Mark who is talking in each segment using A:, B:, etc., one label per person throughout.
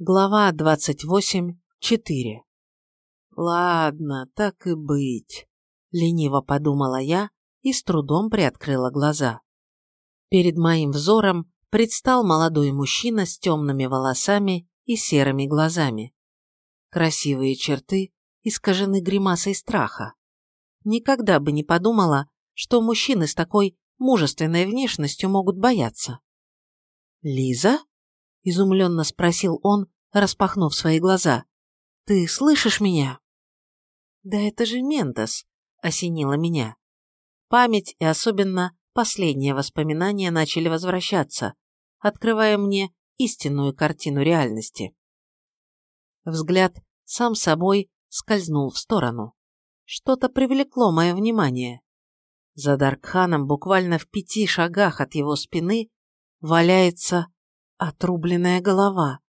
A: Глава 28.4 «Ладно, так и быть», — лениво подумала я и с трудом приоткрыла глаза. Перед моим взором предстал молодой мужчина с темными волосами и серыми глазами. Красивые черты искажены гримасой страха. Никогда бы не подумала, что мужчины с такой мужественной внешностью могут бояться. «Лиза?» – изумленно спросил он, распахнув свои глаза. «Ты слышишь меня?» «Да это же Мендес!» – осенило меня. Память и особенно последние воспоминания начали возвращаться, открывая мне истинную картину реальности. Взгляд сам собой скользнул в сторону. Что-то привлекло мое внимание. За Даркханом, буквально в пяти шагах от его спины, валяется отрубленная голова.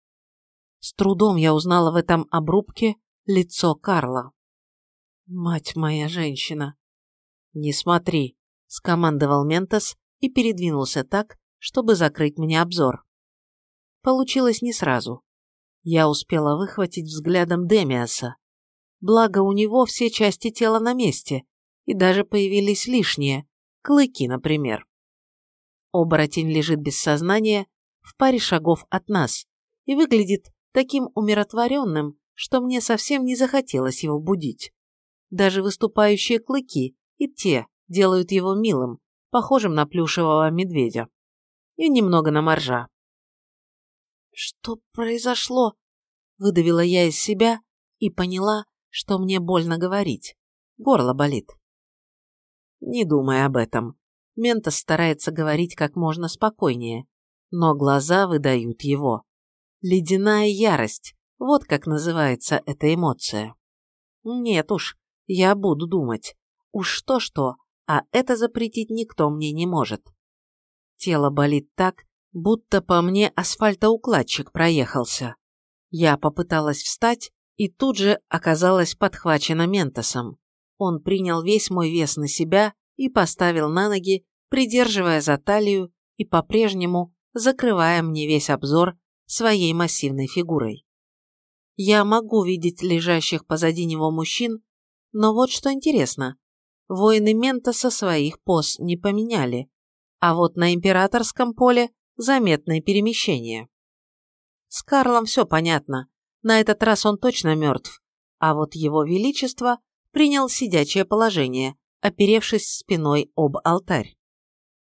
A: С трудом я узнала в этом обрубке лицо Карла. Мать моя женщина. Не смотри, скомандовал Ментос и передвинулся так, чтобы закрыть мне обзор. Получилось не сразу. Я успела выхватить взглядом Демиаса. Благо у него все части тела на месте, и даже появились лишние, клыки, например. Оборотень лежит без сознания в паре шагов от нас и выглядит таким умиротворенным, что мне совсем не захотелось его будить. Даже выступающие клыки и те делают его милым, похожим на плюшевого медведя. И немного на моржа. «Что произошло?» – выдавила я из себя и поняла, что мне больно говорить. Горло болит. Не думай об этом. Ментос старается говорить как можно спокойнее, но глаза выдают его. Ледяная ярость, вот как называется эта эмоция. Нет уж, я буду думать. Уж что-что, а это запретить никто мне не может. Тело болит так, будто по мне асфальтоукладчик проехался. Я попыталась встать и тут же оказалась подхвачена Ментосом. Он принял весь мой вес на себя и поставил на ноги, придерживая за талию и по-прежнему закрывая мне весь обзор своей массивной фигурой. Я могу видеть лежащих позади него мужчин, но вот что интересно. Воины Ментоса своих поз не поменяли, а вот на императорском поле заметное перемещение. С Карлом все понятно. На этот раз он точно мертв, а вот его величество принял сидячее положение, оперевшись спиной об алтарь.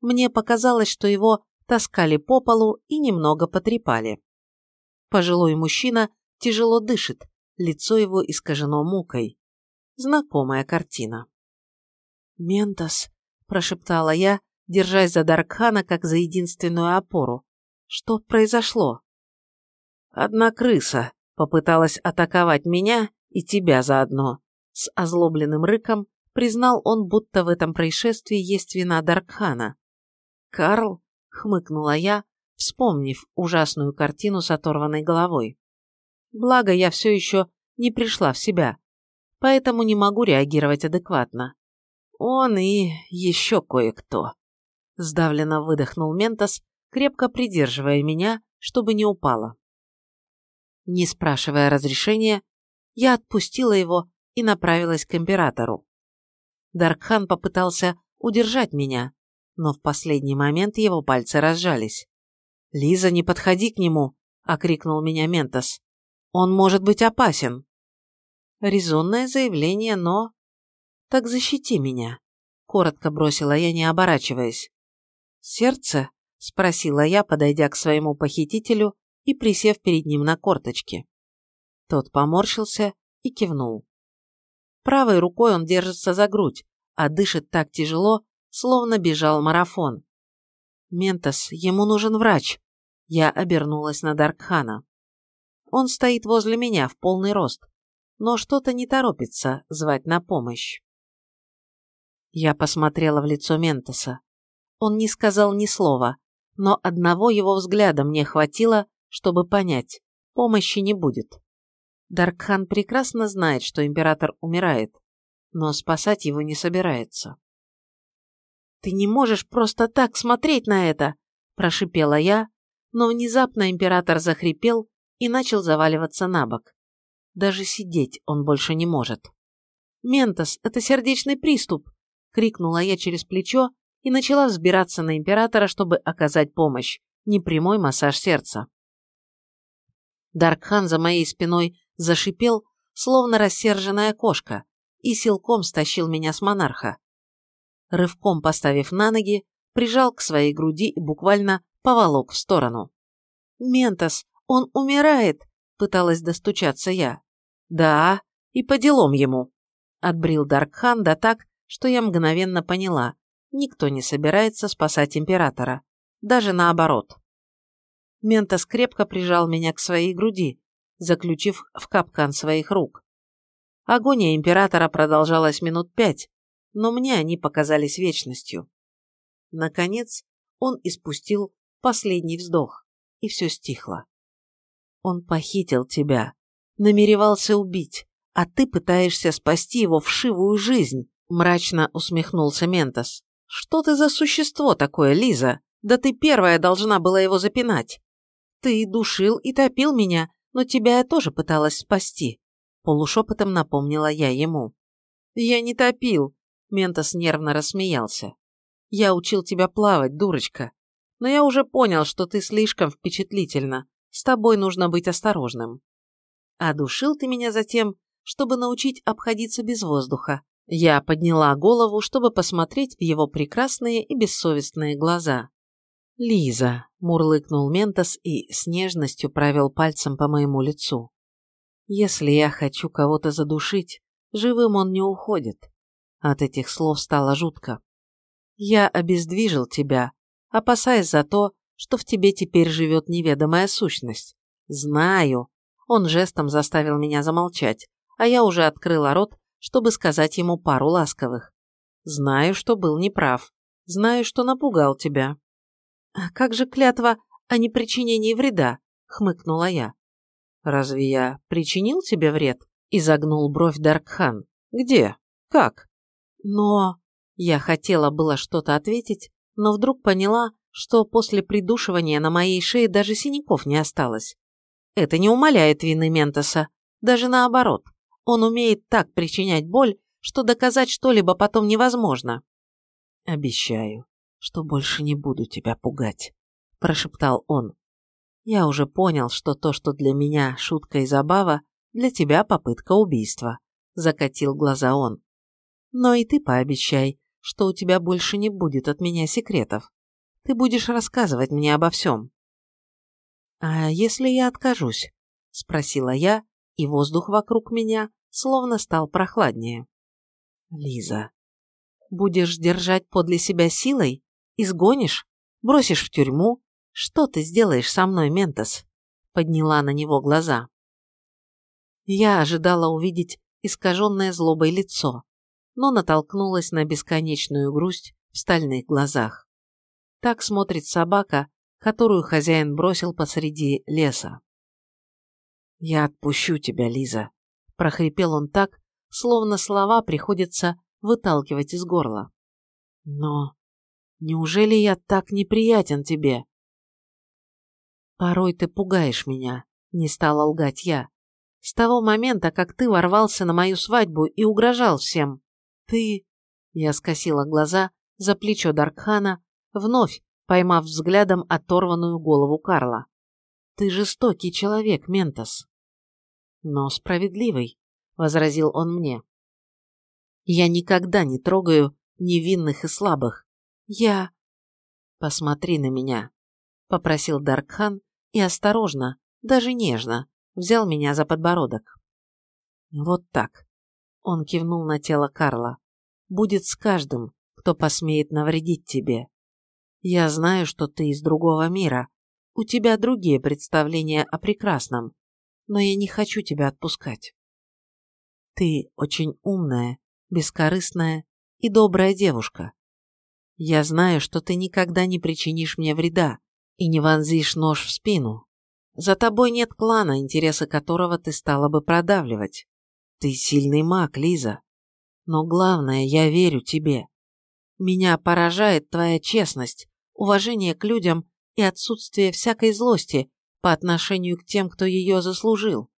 A: Мне показалось, что его таскали по полу и немного потрепали. Пожилой мужчина тяжело дышит, лицо его искажено мукой. Знакомая картина. «Ментос», – прошептала я, держась за Даркхана как за единственную опору. «Что произошло?» «Одна крыса попыталась атаковать меня и тебя заодно», – с озлобленным рыком признал он, будто в этом происшествии есть вина Даркхана. «Карл?» – хмыкнула я, вспомнив ужасную картину с оторванной головой. Благо, я все еще не пришла в себя, поэтому не могу реагировать адекватно. Он и еще кое-кто. Сдавленно выдохнул Ментос, крепко придерживая меня, чтобы не упала. Не спрашивая разрешения, я отпустила его и направилась к императору. Даркхан попытался удержать меня, но в последний момент его пальцы разжались. «Лиза, не подходи к нему!» – окрикнул меня Ментос. «Он может быть опасен!» Резонное заявление, но... «Так защити меня», – коротко бросила я, не оборачиваясь. «Сердце?» – спросила я, подойдя к своему похитителю и присев перед ним на корточки. Тот поморщился и кивнул. Правой рукой он держится за грудь, а дышит так тяжело, словно бежал марафон. «Ментос, ему нужен врач!» Я обернулась на Даркхана. Он стоит возле меня в полный рост, но что-то не торопится звать на помощь. Я посмотрела в лицо Ментоса. Он не сказал ни слова, но одного его взгляда мне хватило, чтобы понять, помощи не будет. Даркхан прекрасно знает, что император умирает, но спасать его не собирается. «Ты не можешь просто так смотреть на это!» – прошипела я, но внезапно император захрипел и начал заваливаться на бок. Даже сидеть он больше не может. «Ментос, это сердечный приступ!» — крикнула я через плечо и начала взбираться на императора, чтобы оказать помощь, непрямой массаж сердца. Даркхан за моей спиной зашипел, словно рассерженная кошка, и силком стащил меня с монарха. Рывком поставив на ноги, прижал к своей груди и буквально поволок в сторону. «Ментос, он умирает!» – пыталась достучаться я. «Да, и по делам ему!» – отбрил Даркхан да так, что я мгновенно поняла. Никто не собирается спасать императора. Даже наоборот. Ментос крепко прижал меня к своей груди, заключив в капкан своих рук. Агония императора продолжалась минут пять, но мне они показались вечностью. Наконец, он испустил последний вздох, и все стихло. Он похитил тебя, намеревался убить, а ты пытаешься спасти его вшивую жизнь, мрачно усмехнулся Ментос. Что ты за существо такое, Лиза? Да ты первая должна была его запинать. Ты душил и топил меня, но тебя я тоже пыталась спасти. Полушепотом напомнила я ему. Я не топил. Ментос нервно рассмеялся. Я учил тебя плавать, дурочка. Но я уже понял, что ты слишком впечатлительна. С тобой нужно быть осторожным. А душил ты меня затем, чтобы научить обходиться без воздуха. Я подняла голову, чтобы посмотреть в его прекрасные и бессовестные глаза. «Лиза», – мурлыкнул Ментос и с нежностью провел пальцем по моему лицу. «Если я хочу кого-то задушить, живым он не уходит». От этих слов стало жутко. «Я обездвижил тебя, опасаясь за то, что в тебе теперь живет неведомая сущность. Знаю». Он жестом заставил меня замолчать, а я уже открыла рот, чтобы сказать ему пару ласковых. «Знаю, что был неправ. Знаю, что напугал тебя. «А как же клятва о непричинении вреда?» – хмыкнула я. «Разве я причинил тебе вред?» – изогнул бровь Даркхан. «Где? Как?» «Но...» Я хотела было что-то ответить, но вдруг поняла, что после придушивания на моей шее даже синяков не осталось. Это не умаляет вины Ментоса, даже наоборот. Он умеет так причинять боль, что доказать что-либо потом невозможно. Обещаю, что больше не буду тебя пугать», – прошептал он. «Я уже понял, что то, что для меня шутка и забава, для тебя попытка убийства», – закатил глаза он. «Но и ты пообещай, что у тебя больше не будет от меня секретов. Ты будешь рассказывать мне обо всем». «А если я откажусь?» – спросила я, и воздух вокруг меня словно стал прохладнее. «Лиза, будешь держать подле себя силой?» Изгонишь? Бросишь в тюрьму? Что ты сделаешь со мной, Ментос?» Подняла на него глаза. Я ожидала увидеть искаженное злобой лицо, но натолкнулась на бесконечную грусть в стальных глазах. Так смотрит собака, которую хозяин бросил посреди леса. «Я отпущу тебя, Лиза», – прохрипел он так, словно слова приходится выталкивать из горла. «Но Неужели я так неприятен тебе? Порой ты пугаешь меня, не стала лгать я. С того момента, как ты ворвался на мою свадьбу и угрожал всем. Ты... Я скосила глаза за плечо Даркхана, вновь поймав взглядом оторванную голову Карла. Ты жестокий человек, Ментос. Но справедливый, возразил он мне. Я никогда не трогаю невинных и слабых. «Я...» «Посмотри на меня», — попросил Даркхан и осторожно, даже нежно, взял меня за подбородок. «Вот так», — он кивнул на тело Карла, — «будет с каждым, кто посмеет навредить тебе. Я знаю, что ты из другого мира, у тебя другие представления о прекрасном, но я не хочу тебя отпускать. Ты очень умная, бескорыстная и добрая девушка. Я знаю, что ты никогда не причинишь мне вреда и не вонзишь нож в спину. За тобой нет клана, интересы которого ты стала бы продавливать. Ты сильный маг, Лиза. Но главное, я верю тебе. Меня поражает твоя честность, уважение к людям и отсутствие всякой злости, по отношению к тем, кто ее заслужил.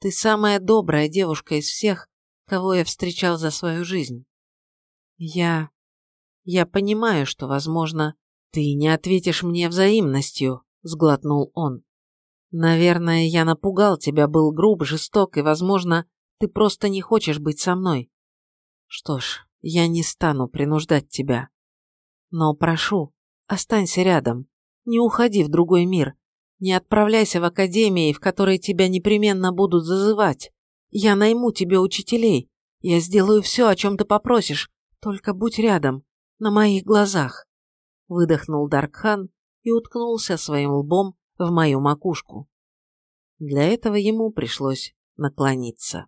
A: Ты самая добрая девушка из всех, кого я встречал за свою жизнь. Я... я понимаю, что, возможно, ты не ответишь мне взаимностью, сглотнул он. Наверное, я напугал тебя, был груб, жесток, и, возможно, ты просто не хочешь быть со мной. Что ж, я не стану принуждать тебя. Но прошу, останься рядом, не уходи в другой мир, не отправляйся в академии, в которой тебя непременно будут зазывать. Я найму тебе учителей, я сделаю все, о чем ты попросишь, только будь рядом, на моих глазах. Выдохнул Даркхан и уткнулся своим лбом в мою макушку. Для этого ему пришлось наклониться.